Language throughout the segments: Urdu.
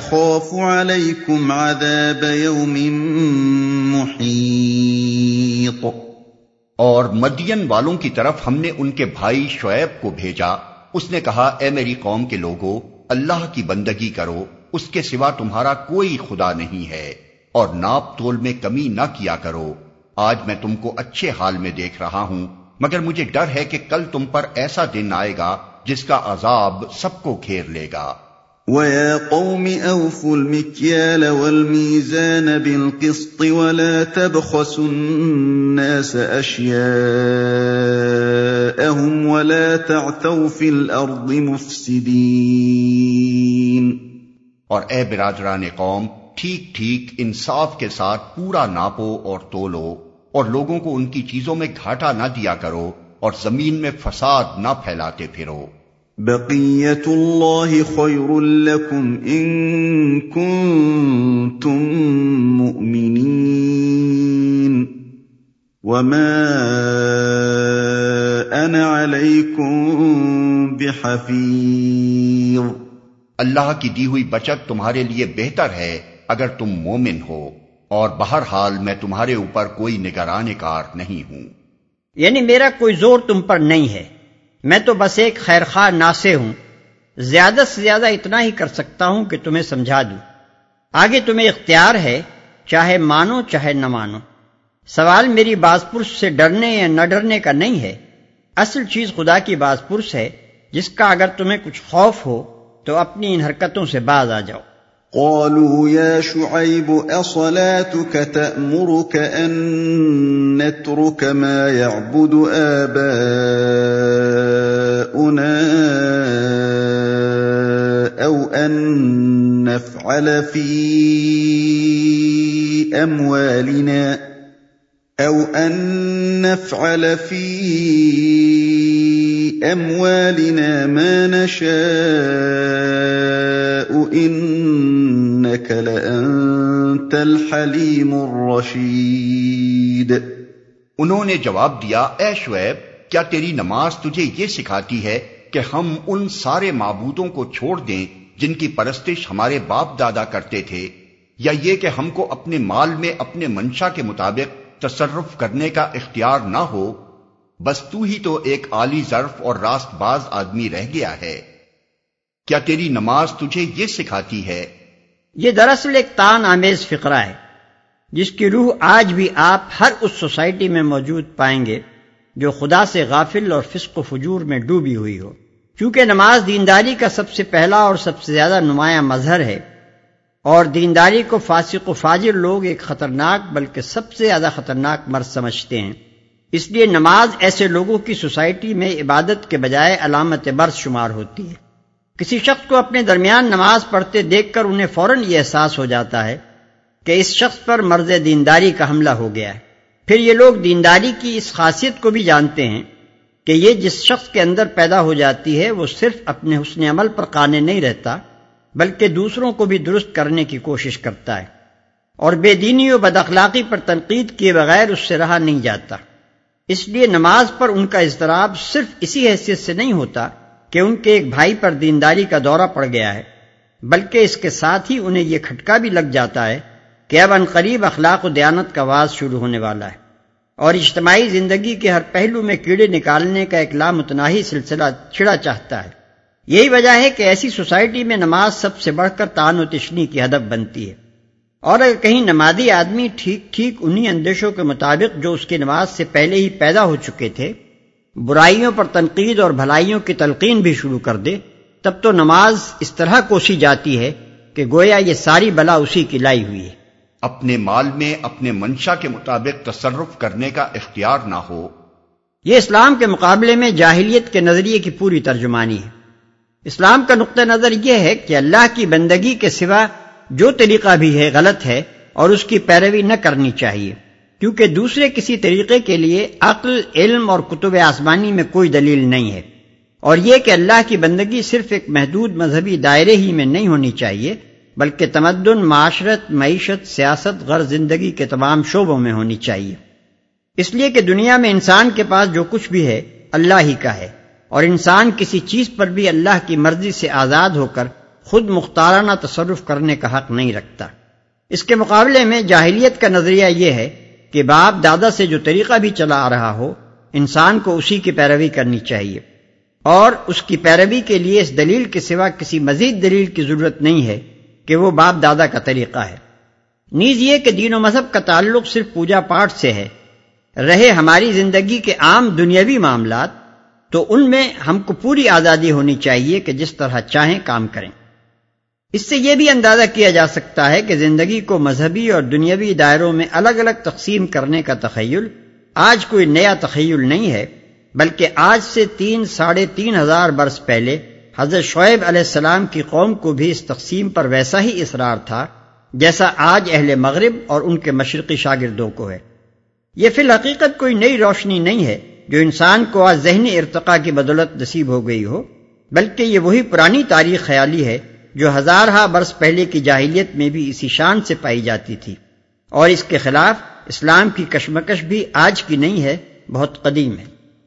أَخَافُ عَلَيْكُمْ عَذَابَ يَوْمٍ مُّحِيطٍ۔ اور مدین والوں کی طرف ہم نے ان کے بھائی شعیب کو بھیجا۔ اس نے کہا، اے میری قوم کے لوگوں اللہ کی بندگی کرو، اس کے سوا تمہارا کوئی خدا نہیں ہے، اور ناپ تول میں کمی نہ کیا کرو۔ آج میں تم کو اچھے حال میں دیکھ رہا ہوں، مگر مجھے ڈر ہے کہ کل تم پر ایسا دن آئے گا جس کا عذاب سب کو گھیر لے گا۔ وَيَا قَوْمِ أَوْفُوا الْمِكْيَالَ وَالْمِيزَانَ بِالْقِسْطِ وَلَا تَبْخَسُوا النَّاسَ أَشْيَاءَهُمْ وَلَا تَعْثَوْا فِي الْأَرْضِ مُفْسِدِينَ اور اے برادران قوم، ٹھیک ٹھیک انصاف کے ساتھ پورا ناپو اور تولو اور لوگوں کو ان کی چیزوں میں گھاٹا نہ دیا کرو اور زمین میں فساد نہ پھیلاتے پھرو۔ بقیت اللہ خیر لکم ان کنتم مؤمنین وما انا علیکم بحفیظ اللہ کی دی ہوئی بچت تمہارے لیے بہتر ہے اگر تم مومن ہو اور بہرحال میں تمہارے اوپر کوئی نگران کار نہیں ہوں۔ یعنی میرا کوئی زور تم پر نہیں ہے۔ میں تو بس ایک خیر خواہ ناسے ہوں۔ زیادہ سے زیادہ اتنا ہی کر سکتا ہوں کہ تمہیں سمجھا دوں۔ آگے تمہیں اختیار ہے، چاہے مانو، چاہے نہ مانو۔ سوال میری باز پرس سے ڈرنے یا نہ ڈرنے کا نہیں ہے۔ اصل چیز خدا کی باز پرس ہے، جس کا اگر تمہیں کچھ خوف ہو، تو اپنی ان حرکتوں سے باز آ جاؤ۔ قالوا يا شعيب، أصلاتك تأمرك أن نترك ما يعبد آباؤنا؟ نفعل في أموالنا أو أن نفعل في أموالنا ما نشاء إنك لأنت الحليم الرشيد انہوں نے جواب دیا، اے شعیب، کیا تیری نماز تجھے یہ سکھاتی ہے کہ ہم ان سارے معبودوں کو چھوڑ دیں جن کی پرستش ہمارے باپ دادا کرتے تھے، یا یہ کہ ہم کو اپنے مال میں اپنے منشا کے مطابق تصرف کرنے کا اختیار نہ ہو، بس تو ہی تو ایک عالی ظرف اور راست باز آدمی رہ گیا ہے۔ کیا تیری نماز تجھے یہ سکھاتی ہے؟ یہ دراصل ایک تان آمیز فقرہ ہے، جس کی روح آج بھی آپ ہر اس سوسائٹی میں موجود پائیں گے جو خدا سے غافل اور فسق و فجور میں ڈوبی ہوئی ہو۔ کیونکہ نماز دینداری کا سب سے پہلا اور سب سے زیادہ نمایاں مظہر ہے اور دینداری کو فاسق و فاجر لوگ ایک خطرناک بلکہ سب سے زیادہ خطرناک مرض سمجھتے ہیں۔ اس لیے نماز ایسے لوگوں کی سوسائٹی میں عبادت کے بجائے علامت برس شمار ہوتی ہے۔ کسی شخص کو اپنے درمیان نماز پڑھتے دیکھ کر انہیں فوراً یہ احساس ہو جاتا ہے کہ اس شخص پر مرض دینداری کا حملہ ہو گیا ہے۔ پھر یہ لوگ دینداری کی اس خاصیت کو بھی جانتے ہیں۔ کہ یہ جس شخص کے اندر پیدا ہو جاتی ہے، وہ صرف اپنے حسن عمل پر قانے نہیں رہتا، بلکہ دوسروں کو بھی درست کرنے کی کوشش کرتا ہے اور بے دینی و بد اخلاقی پر تنقید کیے بغیر اس سے رہا نہیں جاتا۔ اس لیے نماز پر ان کا اضطراب صرف اسی حیثیت سے نہیں ہوتا کہ ان کے ایک بھائی پر دینداری کا دورہ پڑ گیا ہے، بلکہ اس کے ساتھ ہی انہیں یہ کھٹکا بھی لگ جاتا ہے کہ اب ان قریب اخلاق و دیانت کا واز شروع ہونے والا ہے۔ اور اجتماعی زندگی کے ہر پہلو میں کیڑے نکالنے کا ایک لامتناہی سلسلہ چھڑا چاہتا ہے۔ یہی وجہ ہے کہ ایسی سوسائٹی میں نماز سب سے بڑھ کر تان و تشنی کی ہدف بنتی ہے۔ اور اگر کہیں نمازی آدمی ٹھیک ٹھیک انہی اندیشوں کے مطابق جو اس کی نماز سے پہلے ہی پیدا ہو چکے تھے، برائیوں پر تنقید اور بھلائیوں کی تلقین بھی شروع کر دے، تب تو نماز اس طرح کوسی جاتی ہے کہ گویا یہ ساری بلا اسی کی لائی ہوئی ہے۔ اپنے مال میں، اپنے منشا کے مطابق تصرف کرنے کا اختیار نہ ہو۔ یہ اسلام کے مقابلے میں جاہلیت کے نظریے کی پوری ترجمانی ہے۔ اسلام کا نقطہ نظر یہ ہے کہ اللہ کی بندگی کے سوا جو طریقہ بھی ہے غلط ہے اور اس کی پیروی نہ کرنی چاہیے۔ کیونکہ دوسرے کسی طریقے کے لیے عقل، علم اور کتب آسمانی میں کوئی دلیل نہیں ہے۔ اور یہ کہ اللہ کی بندگی صرف ایک محدود مذہبی دائرے ہی میں نہیں ہونی چاہیے بلکہ تمدن، معاشرت، معیشت، سیاست غر زندگی کے تمام شعبوں میں ہونی چاہیے۔ اس لیے کہ دنیا میں انسان کے پاس جو کچھ بھی ہے، اللہ ہی کا ہے۔ اور انسان کسی چیز پر بھی اللہ کی مرضی سے آزاد ہو کر خود مختارانہ تصرف کرنے کا حق نہیں رکھتا۔ اس کے مقابلے میں جاہلیت کا نظریہ یہ ہے کہ باپ دادا سے جو طریقہ بھی چلا آ رہا ہو، انسان کو اسی کی پیروی کرنی چاہیے۔ اور اس کی پیروی کے لیے اس دلیل کے سوا کسی مزید دلیل کی ضرورت نہیں ہے کہ وہ باپ دادا کا طریقہ ہے۔ نیز یہ کہ دین و مذہب کا تعلق صرف پوجا پاٹ سے ہے۔ رہے ہماری زندگی کے عام دنیاوی معاملات، تو ان میں ہم کو پوری آزادی ہونی چاہیے کہ جس طرح چاہیں کام کریں۔ اس سے یہ بھی اندازہ کیا جا سکتا ہے کہ زندگی کو مذہبی اور دنیاوی دائروں میں الگ الگ تقسیم کرنے کا تخیل آج کوئی نیا تخیل نہیں ہے، بلکہ آج سے تین، ساڑھے تین ہزار برس پہلے حضرت شعیب علیہ السلام کی قوم کو بھی اس تقسیم پر ویسا ہی اصرار تھا جیسا آج اہل مغرب اور ان کے مشرقی شاگردوں کو ہے۔ یہ فی الحقیقت کوئی نئی روشنی نہیں ہے جو انسان کو آج ذہنی ارتقاء کی بدولت نصیب ہو گئی ہو، بلکہ یہ وہی پرانی تاریخ خیالی ہے جو ہزارہ برس پہلے کی جاہلیت میں بھی اسی شان سے پائی جاتی تھی۔ اور اس کے خلاف اسلام کی کشمکش بھی آج کی نہیں ہے، بہت قدیم ہے۔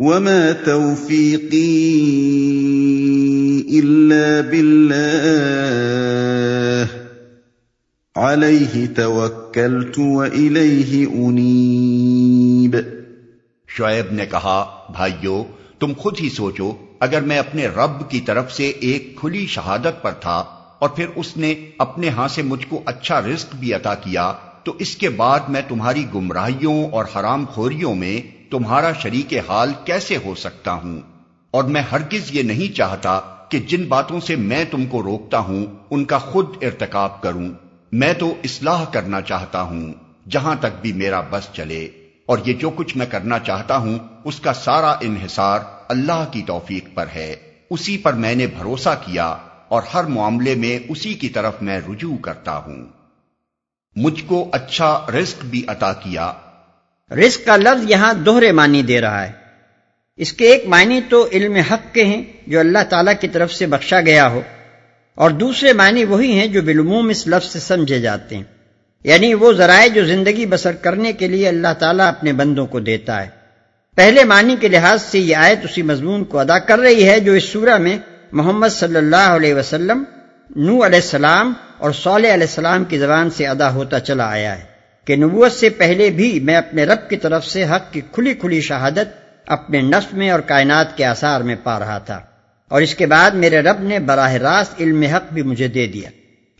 وما توفيقي إلا بالله عليه توكلت وإليه أنيب شعیب نے کہا، بھائیو، تم خود ہی سوچو، اگر میں اپنے رب کی طرف سے ایک کھلی شہادت پر تھا اور پھر اس نے اپنے ہاں سے مجھ کو اچھا رزق بھی عطا کیا، تو اس کے بعد میں تمہاری گمراہیوں اور حرام خوریوں میں تمہارا شریک حال کیسے ہو سکتا ہوں؟ اور میں ہرگز یہ نہیں چاہتا کہ جن باتوں سے میں تم کو روکتا ہوں، ان کا خود ارتکاب کروں۔ میں تو اصلاح کرنا چاہتا ہوں، جہاں تک بھی میرا بس چلے۔ اور یہ جو کچھ میں کرنا چاہتا ہوں، اس کا سارا انحصار اللہ کی توفیق پر ہے۔ اسی پر میں نے بھروسہ کیا، اور ہر معاملے میں اسی کی طرف میں رجوع کرتا ہوں۔ مجھ کو اچھا رزق بھی عطا کیا۔ رزق کا لفظ یہاں دوہرے معنی دے رہا ہے۔ اس کے ایک معنی تو علم حق کے ہیں جو اللہ تعالی کی طرف سے بخشا گیا ہو۔ اور دوسرے معنی وہی ہیں جو بالعموم اس لفظ سے سمجھے جاتے ہیں۔ یعنی وہ ذرائع جو زندگی بسر کرنے کے لیے اللہ تعالیٰ اپنے بندوں کو دیتا ہے۔ پہلے معنی کے لحاظ سے یہ آیت اسی مضمون کو ادا کر رہی ہے جو اس سورہ میں محمد صلی اللہ علیہ وسلم نو علیہ السلام اور صالح علیہ السلام کی زبان سے ادا ہوتا چلا آیا ہے۔ کہ نبوت سے پہلے بھی میں اپنے رب کی طرف سے حق کی کھلی کھلی شہادت اپنے نفس میں اور کائنات کے آثار میں پا رہا تھا۔ اور اس کے بعد میرے رب نے براہ راست علم حق بھی مجھے دے دیا۔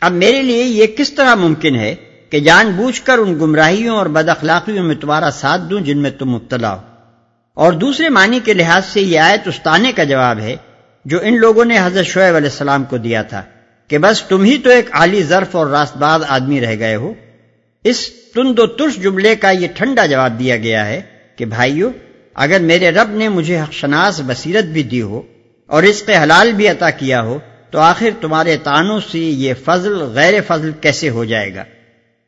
اب میرے لیے یہ کس طرح ممکن ہے کہ جان بوجھ کر ان گمراہیوں اور بد اخلاقیوں میں تمہارا ساتھ دوں جن میں تم مبتلا ہو؟ اور دوسرے معنی کے لحاظ سے یہ آیت استانے کا جواب ہے جو ان لوگوں نے حضرت شعیب علیہ السلام کو دیا تھا کہ بس تم ہی تو ایک عالی ظرف اور راست باز آدمی رہ گئے ہو۔ اس تند و ترش جملے کا یہ ٹھنڈا جواب دیا گیا ہے کہ بھائیو، اگر میرے رب نے مجھے حق شناس بصیرت بھی دی ہو اور اس کے حلال بھی عطا کیا ہو، تو آخر تمہارے تانوں سے یہ فضل غیر فضل کیسے ہو جائے گا؟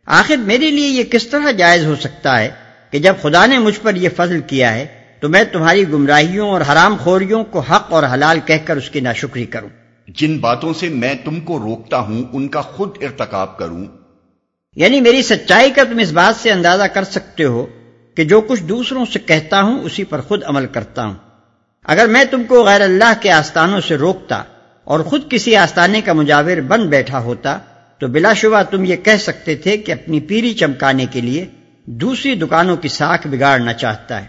آخر میرے لیے یہ کس طرح جائز ہو سکتا ہے کہ جب خدا نے مجھ پر یہ فضل کیا ہے، تو میں تمہاری گمراہیوں اور حرام خوریوں کو حق اور حلال کہہ کر اس کی ناشکری کروں؟ جن باتوں سے میں تم کو روکتا ہوں، ان کا خود ارتکاب کروں۔ یعنی میری سچائی کا تم اس بات سے اندازہ کر سکتے ہو کہ جو کچھ دوسروں سے کہتا ہوں، اسی پر خود عمل کرتا ہوں۔ اگر میں تم کو غیر اللہ کے آستانوں سے روکتا اور خود کسی آستانے کا مجاور بن بیٹھا ہوتا، تو بلا شبہ تم یہ کہہ سکتے تھے کہ اپنی پیری چمکانے کے لیے دوسری دکانوں کی ساکھ بگاڑنا چاہتا ہے۔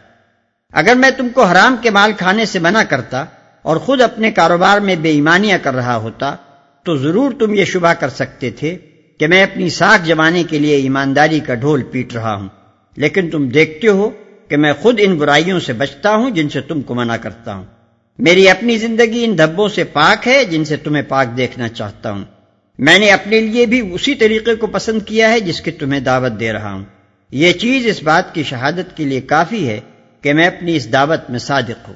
اگر میں تم کو حرام کے مال کھانے سے منع کرتا اور خود اپنے کاروبار میں بے ایمانیاں کر رہا ہوتا، تو ضرور تم یہ شبہ کر سکتے تھے کہ میں اپنی ساکھ جمانے کے لیے ایمانداری کا ڈھول پیٹ رہا ہوں۔ لیکن تم دیکھتے ہو کہ میں خود ان برائیوں سے بچتا ہوں جن سے تم کو منع کرتا ہوں۔ میری اپنی زندگی ان دھبوں سے پاک ہے جن سے تمہیں پاک دیکھنا چاہتا ہوں۔ میں نے اپنے لیے بھی اسی طریقے کو پسند کیا ہے جس کی تمہیں دعوت دے رہا ہوں۔ یہ چیز اس بات کی شہادت کے لیے کافی ہے کہ میں اپنی اس دعوت میں صادق ہوں۔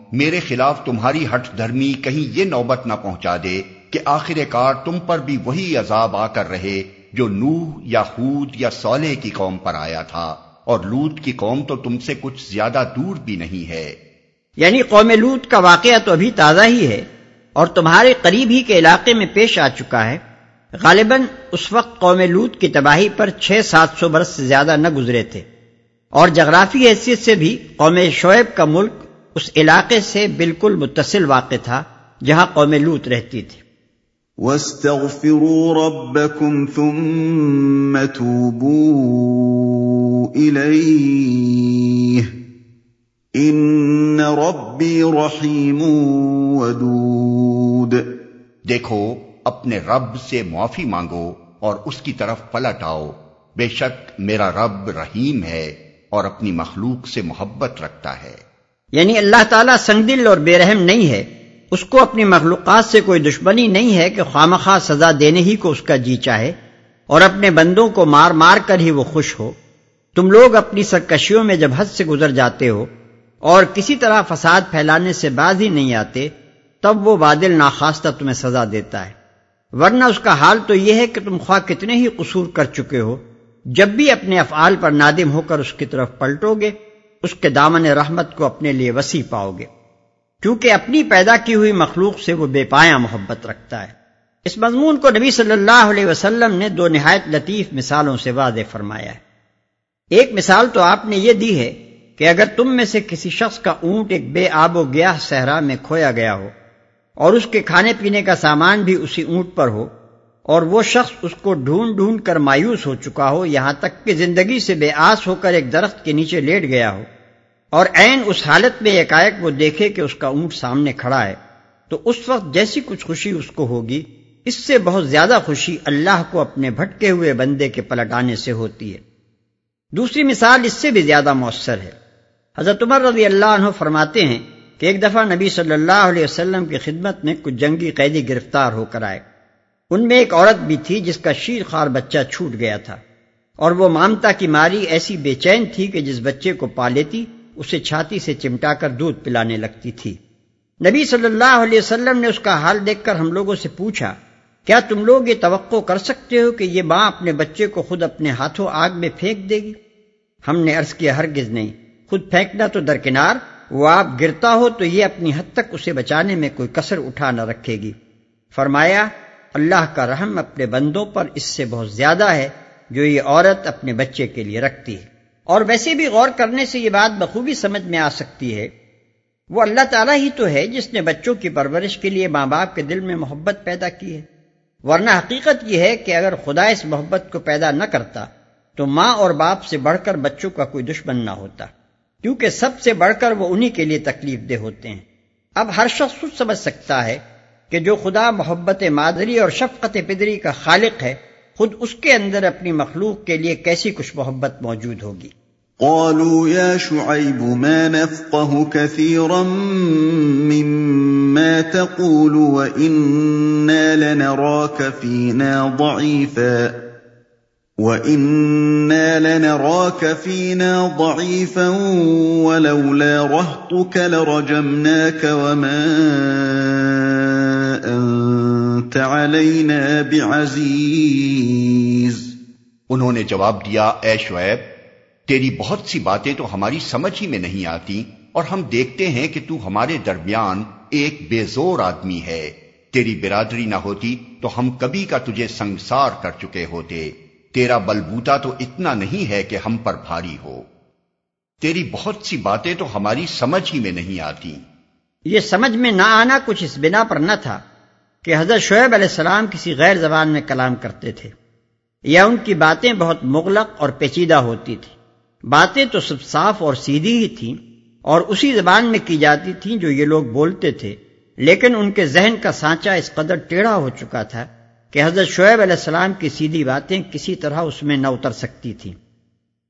میرے خلاف تمہاری ہٹ دھرمی کہیں یہ نوبت نہ پہنچا دے کہ آخر کار تم پر بھی وہی عذاب آ کر رہے جو نوح یا خود یا سولے کی قوم پر آیا تھا۔ اور لوت کی قوم تو تم سے کچھ زیادہ دور بھی نہیں ہے۔ یعنی قوم لوت کا واقعہ تو ابھی تازہ ہی ہے اور تمہارے قریب ہی کے علاقے میں پیش آ چکا ہے۔ غالباً اس وقت قوم لوت کی تباہی پر چھ سات سو برس سے زیادہ نہ گزرے تھے۔ اور جغرافی حیثیت سے بھی قوم شعیب کا ملک اس علاقے سے بالکل متصل واقع تھا جہاں قوم لوت رہتی تھی۔ وَاسْتَغْفِرُوا رَبَّكُمْ ثُمَّ تُوبُوا إِلَيْهِ إِنَّ رَبِّي رَحِيمٌ وَدُودٌ۔ دیکھو اپنے رب سے معافی مانگو اور اس کی طرف پلٹ آؤ۔ بے شک میرا رب رحیم ہے اور اپنی مخلوق سے محبت رکھتا ہے۔ یعنی اللہ تعالیٰ سنگ دل اور بے رحم نہیں ہے، اس کو اپنی مخلوقات سے کوئی دشمنی نہیں ہے کہ خامخواہ سزا دینے ہی کو اس کا جی چاہے اور اپنے بندوں کو مار مار کر ہی وہ خوش ہو۔ تم لوگ اپنی سرکشیوں میں جب حد سے گزر جاتے ہو اور کسی طرح فساد پھیلانے سے باز ہی نہیں آتے، تب وہ بادل ناخواستہ تمہیں سزا دیتا ہے۔ ورنہ اس کا حال تو یہ ہے کہ تم خواہ کتنے ہی قصور کر چکے ہو، جب بھی اپنے افعال پر نادم ہو کر اس کی طرف پلٹو گے اس کے دامن رحمت کو اپنے لیے وسیع پاؤ گے۔ کیونکہ اپنی پیدا کی ہوئی مخلوق سے وہ بے پایا محبت رکھتا ہے۔ اس مضمون کو نبی صلی اللہ علیہ وسلم نے دو نہایت لطیف مثالوں سے واضح فرمایا ہے۔ ایک مثال تو آپ نے یہ دی ہے کہ اگر تم میں سے کسی شخص کا اونٹ ایک بے آب و گیا صحرا میں کھویا گیا ہو اور اس کے کھانے پینے کا سامان بھی اسی اونٹ پر ہو اور وہ شخص اس کو ڈھونڈ ڈھونڈ کر مایوس ہو چکا ہو، یہاں تک کہ زندگی سے بے آس ہو کر ایک درخت کے نیچے لیٹ گیا ہو۔ اور عین اس حالت میں ایک وہ دیکھے کہ اس کا اونٹ سامنے کھڑا ہے۔ تو اس وقت جیسی کچھ خوشی اس کو ہوگی، اس سے بہت زیادہ خوشی اللہ کو اپنے بھٹکے ہوئے بندے کے پلٹانے سے ہوتی ہے۔ دوسری مثال اس سے بھی زیادہ مؤثر ہے۔ حضرت عمر رضی اللہ عنہ فرماتے ہیں کہ ایک دفعہ نبی صلی اللہ علیہ وسلم کی خدمت میں کچھ جنگی قیدی گرفتار ہو کر آئے۔ ان میں ایک عورت بھی تھی جس کا شیر خار بچہ چھوٹ گیا تھا اور وہ مامتا کی ماری ایسی بے چین تھی کہ جس بچے کو پا لیتی، اسے چھاتی سے چمٹا کر دودھ پلانے لگتی تھی۔ نبی صلی اللہ علیہ وسلم نے اس کا حال دیکھ کر ہم لوگوں سے پوچھا، کیا تم لوگ یہ توقع کر سکتے ہو کہ یہ ماں اپنے بچے کو خود اپنے ہاتھوں آگ میں پھینک دے گی؟ ہم نے عرض کیا، ہرگز نہیں۔ خود پھینکنا تو درکنار، وہ آپ گرتا ہو تو یہ اپنی حد تک اسے بچانے میں کوئی کسر اٹھا نہ رکھے گی۔ فرمایا اللہ کا رحم اپنے بندوں پر اس سے بہت زیادہ ہے جو یہ عورت اپنے بچے کے لیے رکھتی ہے۔ اور ویسے بھی غور کرنے سے یہ بات بخوبی سمجھ میں آ سکتی ہے۔ وہ اللہ تعالیٰ ہی تو ہے جس نے بچوں کی پرورش کے لیے ماں باپ کے دل میں محبت پیدا کی ہے۔ ورنہ حقیقت یہ ہے کہ اگر خدا اس محبت کو پیدا نہ کرتا، تو ماں اور باپ سے بڑھ کر بچوں کا کوئی دشمن نہ ہوتا۔ کیونکہ سب سے بڑھ کر وہ انہی کے لیے تکلیف دہ ہوتے ہیں۔ اب ہر شخص سمجھ سکتا ہے کہ جو خدا محبت مادری اور شفقت پدری کا خالق ہے، خود اس کے اندر اپنی مخلوق کے لیے کیسی کچھ محبت موجود ہوگی؟ قالوا يا شعيب ما نفقه كثيرا مما تقول وإنا لنراك فينا ضعيفا، وَإِنَّا لَنَرَاكَ فِينَا ضَعِيفًا وَلَوْلَا رَهْطُكَ لَرَجَمْنَاكَ وَمَا أَنْتَ عَلَيْنَا بِعَزِيزٍ. انہوں نے جواب دیا اے شعیب تیری بہت سی باتیں تو ہماری سمجھ ہی میں نہیں آتی اور ہم دیکھتے ہیں کہ تو ہمارے درمیان ایک بے زور آدمی ہے۔ تیری برادری نہ ہوتی تو ہم کبھی کا تجھے سنگسار کر چکے ہوتے۔ تیرا بلبوتا تو اتنا نہیں ہے کہ ہم پر بھاری ہو۔ تیری بہت سی باتیں تو ہماری سمجھ ہی میں نہیں آتی۔ یہ سمجھ میں نہ آنا کچھ اس بنا پر نہ تھا۔ کہ حضرت شعیب علیہ السلام کسی غیر زبان میں کلام کرتے تھے یا ان کی باتیں بہت مغلق اور پیچیدہ ہوتی تھی باتیں تو سب صاف اور سیدھی ہی تھیں اور اسی زبان میں کی جاتی تھیں جو یہ لوگ بولتے تھے۔ لیکن ان کے ذہن کا سانچا اس قدر ٹیڑھا ہو چکا تھا کہ حضرت شعیب علیہ السلام کی سیدھی باتیں کسی طرح اس میں نہ اتر سکتی تھیں۔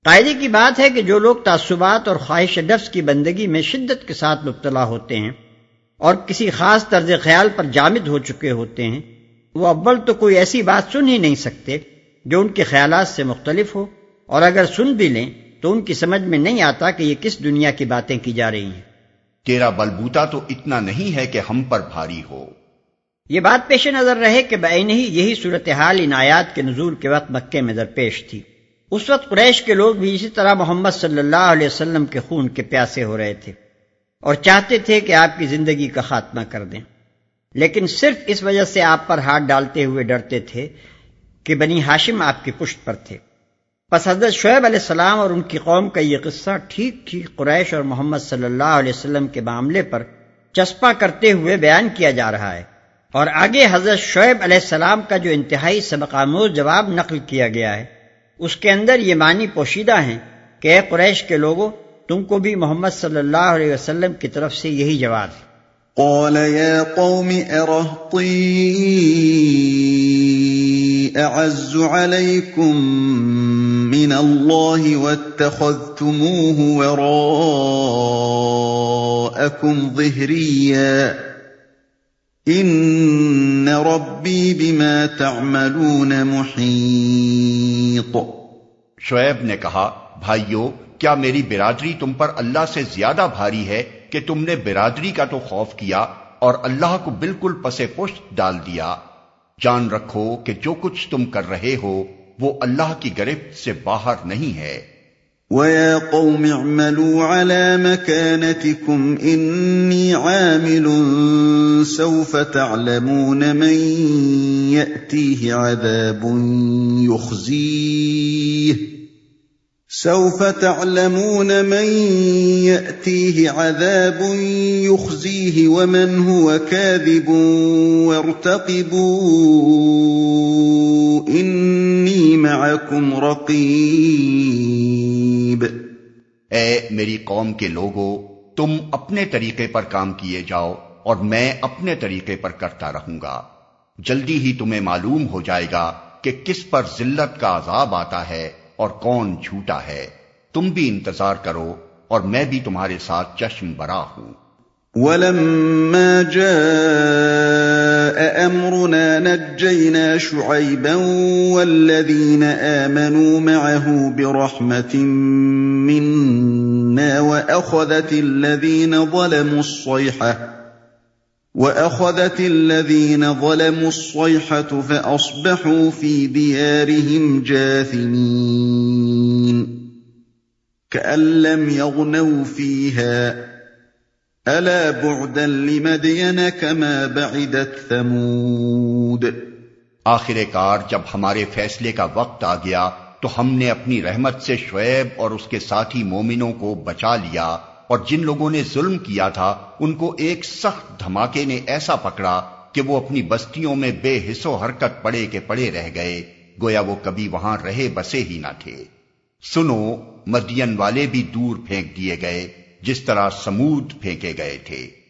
قاعدے کی بات ہے کہ جو لوگ تعصبات اور خواہش نفس کی بندگی میں شدت کے ساتھ مبتلا ہوتے ہیں اور کسی خاص طرز خیال پر جامد ہو چکے ہوتے ہیں وہ اول تو کوئی ایسی بات سن ہی نہیں سکتے جو ان کے خیالات سے مختلف ہو اور اگر سن بھی لیں تو ان کی سمجھ میں نہیں آتا کہ یہ کس دنیا کی باتیں کی جا رہی ہیں۔ تیرا بلبوتا تو اتنا نہیں ہے کہ ہم پر بھاری ہو۔ یہ بات پیش نظر رہے کہ بین ہی یہی صورتحال ان آیات کے نزول کے وقت مکے میں درپیش تھی۔ اس وقت قریش کے لوگ بھی اسی طرح محمد صلی اللہ علیہ وسلم کے خون کے پیاسے ہو رہے تھے۔ اور چاہتے تھے کہ آپ کی زندگی کا خاتمہ کر دیں۔ لیکن صرف اس وجہ سے آپ پر ہاتھ ڈالتے ہوئے ڈرتے تھے کہ بنی ہاشم آپ کی پشت پر تھے۔ پس حضرت شعیب علیہ السلام اور ان کی قوم کا یہ قصہ ٹھیک ٹھیک قریش اور محمد صلی اللہ علیہ وسلم کے معاملے پر چسپا کرتے ہوئے بیان کیا جا رہا ہے۔ اور آگے حضرت شعیب علیہ السلام کا جو انتہائی سبق آموز جواب نقل کیا گیا ہے، اس کے اندر یہ معنی پوشیدہ ہیں کہ اے قریش کے لوگوں تم کو بھی محمد صلی اللہ علیہ وسلم کی طرف سے یہی جواب قال يا قوم اعز عليكم من الله واتخذتموه وراءكم ظهريا ان ربی بما تعملون محیط شعیب نے کہا بھائیو کیا میری برادری تم پر اللہ سے زیادہ بھاری ہے کہ تم نے برادری کا تو خوف کیا اور اللہ کو بالکل پسے پشت ڈال دیا؟ جان رکھو کہ جو کچھ تم کر رہے ہو، وہ اللہ کی گرفت سے باہر نہیں ہے۔ وَيَا قَوْمِ اعْمَلُوا عَلَى مَكَانَتِكُمْ إِنِّي عَامِلٌ سَوْفَ تَعْلَمُونَ مَنْ يَأْتِيهِ عَذَابٌ يُخْزِيهِ۔ سوف تعلمون من يأتيه عذاب يخزيه ومن هو كاذب وارتقبوا إني معكم رقيب اے میری قوم کے لوگوں تم اپنے طریقے پر کام کیے جاؤ اور میں اپنے طریقے پر کرتا رہوں گا۔ جلدی ہی تمہیں معلوم ہو جائے گا کہ کس پر ذلت کا عذاب آتا ہے۔ اور کون جھوٹا ہے؟ تم بھی انتظار کرو اور میں بھی تمہارے ساتھ چشم برا ہوں۔ ولما جاء امرنا نجينا شعيبا والذين امنوا معه برحمه منا واخذت الذين ظلموا الصيحه واخذت الذين ظلموا الصيحه فاصبحوا في ديارهم جاثمين كان لم يغنوا فيها الا بعدا لمدين كما بعدت ثمود آخر کار جب ہمارے فیصلے کا وقت آ گیا تو ہم نے اپنی رحمت سے شعیب اور اس کے ساتھی مومنوں کو بچا لیا۔ اور جن لوگوں نے ظلم کیا تھا، ان کو ایک سخت دھماکے نے ایسا پکڑا کہ وہ اپنی بستیوں میں بے حصو حرکت پڑے کے پڑے رہ گئے۔ گویا وہ کبھی وہاں رہے بسے ہی نہ تھے۔ سنو، مدین والے بھی دور پھینک دیے گئے، جس طرح سمود پھینکے گئے تھے۔